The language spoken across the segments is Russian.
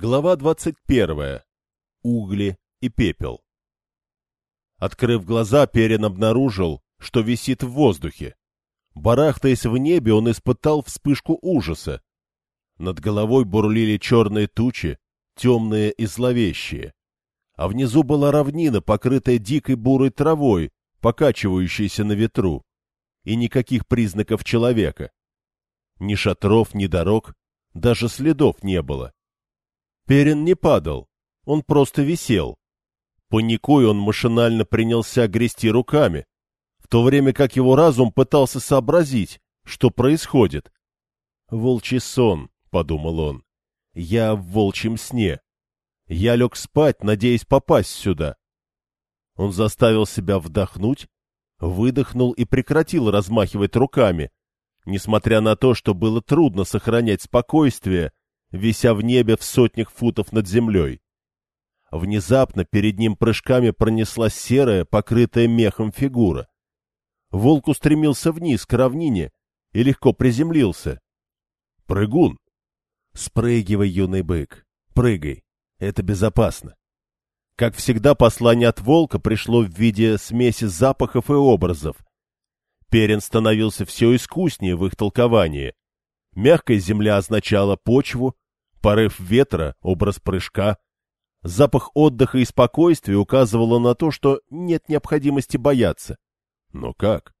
Глава двадцать первая. Угли и пепел. Открыв глаза, Перин обнаружил, что висит в воздухе. Барахтаясь в небе, он испытал вспышку ужаса. Над головой бурлили черные тучи, темные и зловещие. А внизу была равнина, покрытая дикой бурой травой, покачивающейся на ветру. И никаких признаков человека. Ни шатров, ни дорог, даже следов не было. Перин не падал, он просто висел. Паникуя, он машинально принялся грести руками, в то время как его разум пытался сообразить, что происходит. «Волчий сон», — подумал он, — «я в волчьем сне. Я лег спать, надеясь попасть сюда». Он заставил себя вдохнуть, выдохнул и прекратил размахивать руками, несмотря на то, что было трудно сохранять спокойствие, вися в небе в сотнях футов над землей. Внезапно перед ним прыжками пронеслась серая, покрытая мехом фигура. Волк устремился вниз, к равнине, и легко приземлился. Прыгун! Спрыгивай, юный бык, прыгай, это безопасно. Как всегда, послание от волка пришло в виде смеси запахов и образов. Перин становился все искуснее в их толковании. Мягкая земля означала почву, порыв ветра — образ прыжка. Запах отдыха и спокойствия указывало на то, что нет необходимости бояться. Но как?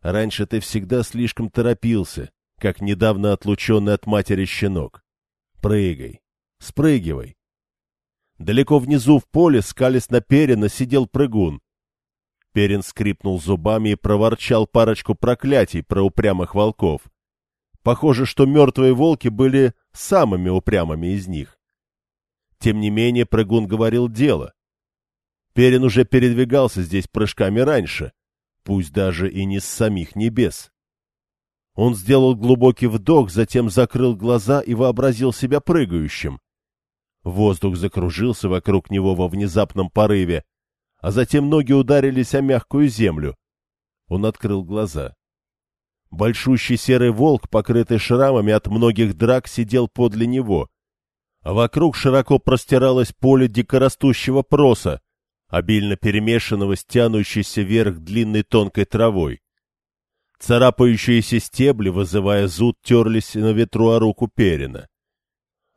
Раньше ты всегда слишком торопился, как недавно отлученный от матери щенок. Прыгай, спрыгивай. Далеко внизу в поле, скались на перина, сидел прыгун. Перин скрипнул зубами и проворчал парочку проклятий про упрямых волков. Похоже, что мертвые волки были самыми упрямыми из них. Тем не менее, прыгун говорил дело. Перин уже передвигался здесь прыжками раньше, пусть даже и не с самих небес. Он сделал глубокий вдох, затем закрыл глаза и вообразил себя прыгающим. Воздух закружился вокруг него во внезапном порыве, а затем ноги ударились о мягкую землю. Он открыл глаза. Большущий серый волк, покрытый шрамами от многих драк, сидел подле него. А вокруг широко простиралось поле дикорастущего проса, обильно перемешанного с тянущейся вверх длинной тонкой травой. Царапающиеся стебли, вызывая зуд, терлись на ветру о руку перина.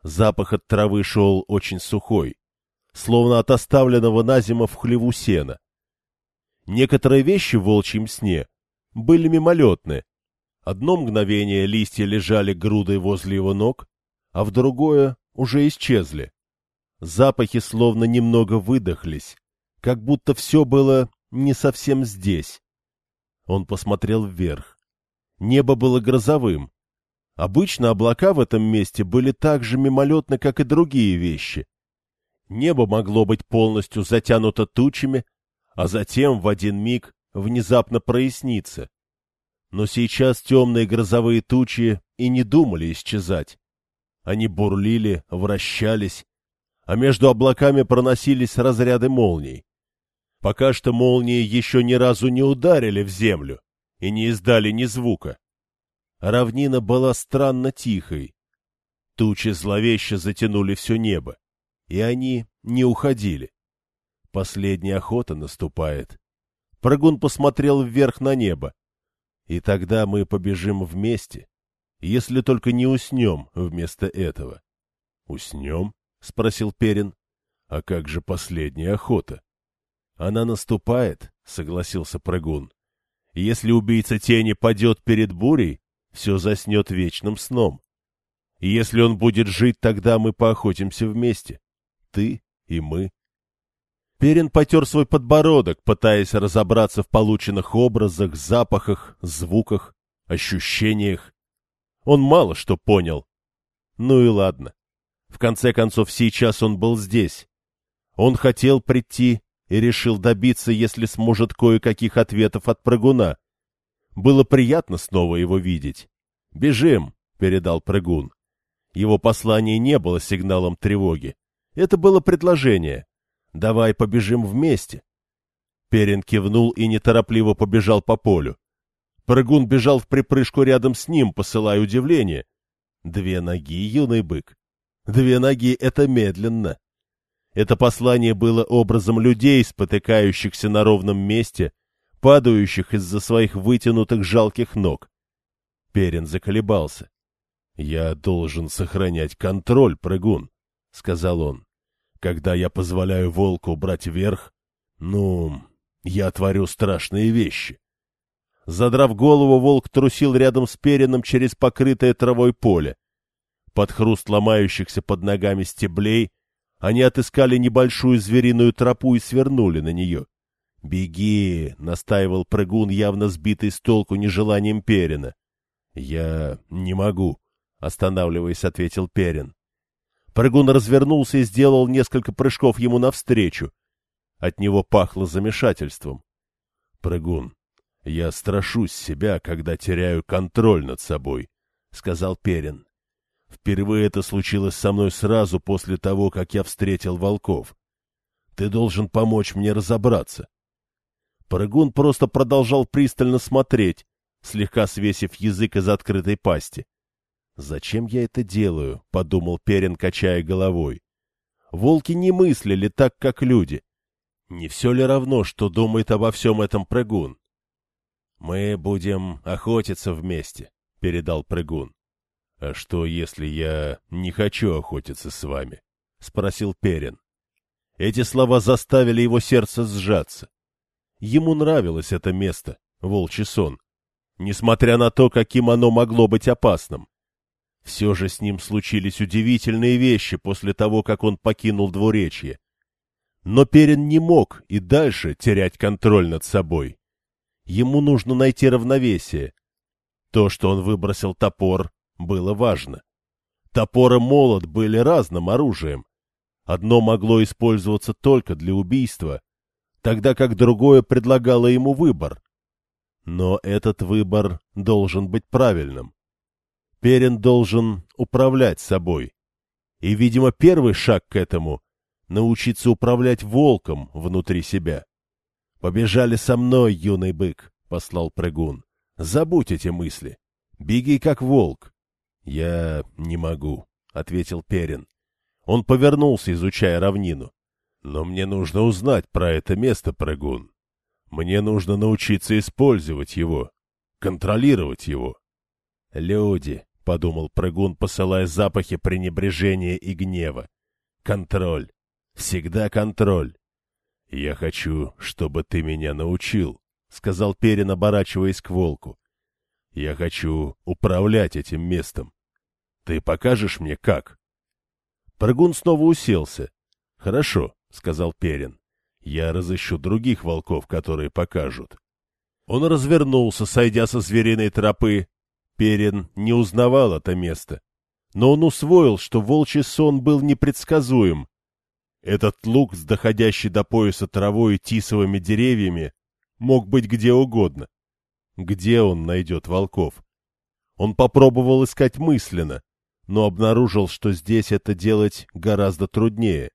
Запах от травы шел очень сухой, словно от оставленного на зиму в хлеву сена. Некоторые вещи в волчьем сне были мимолетны, Одно мгновение листья лежали грудой возле его ног, а в другое уже исчезли. Запахи словно немного выдохлись, как будто все было не совсем здесь. Он посмотрел вверх. Небо было грозовым. Обычно облака в этом месте были так же мимолетны, как и другие вещи. Небо могло быть полностью затянуто тучами, а затем в один миг внезапно проясниться. Но сейчас темные грозовые тучи и не думали исчезать. Они бурлили, вращались, а между облаками проносились разряды молний. Пока что молнии еще ни разу не ударили в землю и не издали ни звука. Равнина была странно тихой. Тучи зловеще затянули все небо, и они не уходили. Последняя охота наступает. Прыгун посмотрел вверх на небо. И тогда мы побежим вместе, если только не уснем вместо этого. — Уснем? — спросил Перин. — А как же последняя охота? — Она наступает, — согласился прыгун. — Если убийца тени падет перед бурей, все заснет вечным сном. Если он будет жить, тогда мы поохотимся вместе. Ты и мы. Перин потер свой подбородок, пытаясь разобраться в полученных образах, запахах, звуках, ощущениях. Он мало что понял. Ну и ладно. В конце концов, сейчас он был здесь. Он хотел прийти и решил добиться, если сможет, кое-каких ответов от прыгуна. Было приятно снова его видеть. «Бежим!» — передал прыгун. Его послание не было сигналом тревоги. Это было предложение. Давай побежим вместе. Перин кивнул и неторопливо побежал по полю. Прыгун бежал в припрыжку рядом с ним, посылая удивление. Две ноги, юный бык. Две ноги — это медленно. Это послание было образом людей, спотыкающихся на ровном месте, падающих из-за своих вытянутых жалких ног. Перин заколебался. — Я должен сохранять контроль, прыгун, — сказал он. — Когда я позволяю волку брать верх, ну, я творю страшные вещи. Задрав голову, волк трусил рядом с Перином через покрытое травой поле. Под хруст ломающихся под ногами стеблей они отыскали небольшую звериную тропу и свернули на нее. «Беги!» — настаивал прыгун, явно сбитый с толку нежеланием Перина. «Я не могу», — останавливаясь, ответил Перин. Прыгун развернулся и сделал несколько прыжков ему навстречу. От него пахло замешательством. «Прыгун, я страшусь себя, когда теряю контроль над собой», — сказал Перин. Впервые это случилось со мной сразу после того, как я встретил волков. Ты должен помочь мне разобраться. Прыгун просто продолжал пристально смотреть, слегка свесив язык из открытой пасти. «Зачем я это делаю?» — подумал Перин, качая головой. «Волки не мыслили так, как люди. Не все ли равно, что думает обо всем этом прыгун?» «Мы будем охотиться вместе», — передал прыгун. «А что, если я не хочу охотиться с вами?» — спросил Перин. Эти слова заставили его сердце сжаться. Ему нравилось это место, волчий сон, несмотря на то, каким оно могло быть опасным. Все же с ним случились удивительные вещи после того, как он покинул двуречье. Но Перин не мог и дальше терять контроль над собой. Ему нужно найти равновесие. То, что он выбросил топор, было важно. Топор и молот были разным оружием. Одно могло использоваться только для убийства, тогда как другое предлагало ему выбор. Но этот выбор должен быть правильным. Перин должен управлять собой. И, видимо, первый шаг к этому — научиться управлять волком внутри себя. «Побежали со мной, юный бык», — послал прыгун. «Забудь эти мысли. Беги, как волк. «Я не могу», — ответил Перин. Он повернулся, изучая равнину. «Но мне нужно узнать про это место, прыгун. Мне нужно научиться использовать его, контролировать его». «Люди», — подумал прыгун, посылая запахи пренебрежения и гнева. «Контроль. Всегда контроль». «Я хочу, чтобы ты меня научил», — сказал Перин, оборачиваясь к волку. «Я хочу управлять этим местом. Ты покажешь мне, как? Прыгун снова уселся. — Хорошо, — сказал Перин. — Я разыщу других волков, которые покажут. Он развернулся, сойдя со звериной тропы. Перин не узнавал это место. Но он усвоил, что волчий сон был непредсказуем. Этот луг с доходящей до пояса травой и тисовыми деревьями мог быть где угодно. Где он найдет волков? Он попробовал искать мысленно, но обнаружил, что здесь это делать гораздо труднее.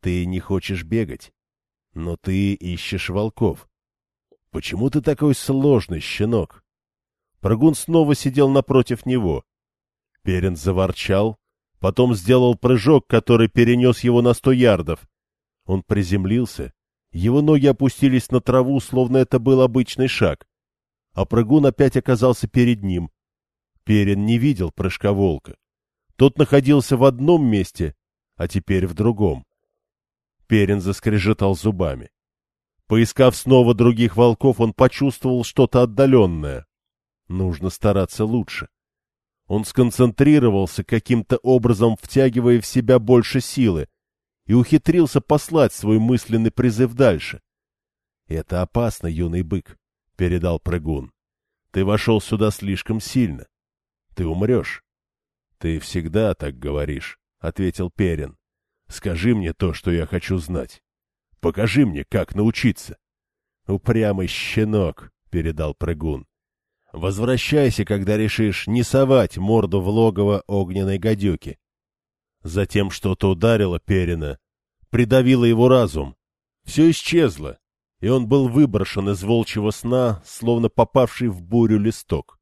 Ты не хочешь бегать, но ты ищешь волков. Почему ты такой сложный, щенок? Прыгун снова сидел напротив него. Перин заворчал, потом сделал прыжок, который перенес его на сто ярдов. Он приземлился, его ноги опустились на траву, словно это был обычный шаг, а прыгун опять оказался перед ним. Перин не видел прыжка волка. Тот находился в одном месте, а теперь в другом. Перин заскрежетал зубами. Поискав снова других волков, он почувствовал что-то отдаленное. Нужно стараться лучше. Он сконцентрировался, каким-то образом втягивая в себя больше силы, и ухитрился послать свой мысленный призыв дальше. — Это опасно, юный бык, — передал прыгун. — Ты вошел сюда слишком сильно. Ты умрешь. — Ты всегда так говоришь, — ответил Перин. — Скажи мне то, что я хочу знать. Покажи мне, как научиться. — Упрямый щенок, — передал прыгун. — Возвращайся, когда решишь не совать морду в логово огненной гадюки. Затем что-то ударило Перина, придавило его разум. Все исчезло, и он был выброшен из волчьего сна, словно попавший в бурю листок.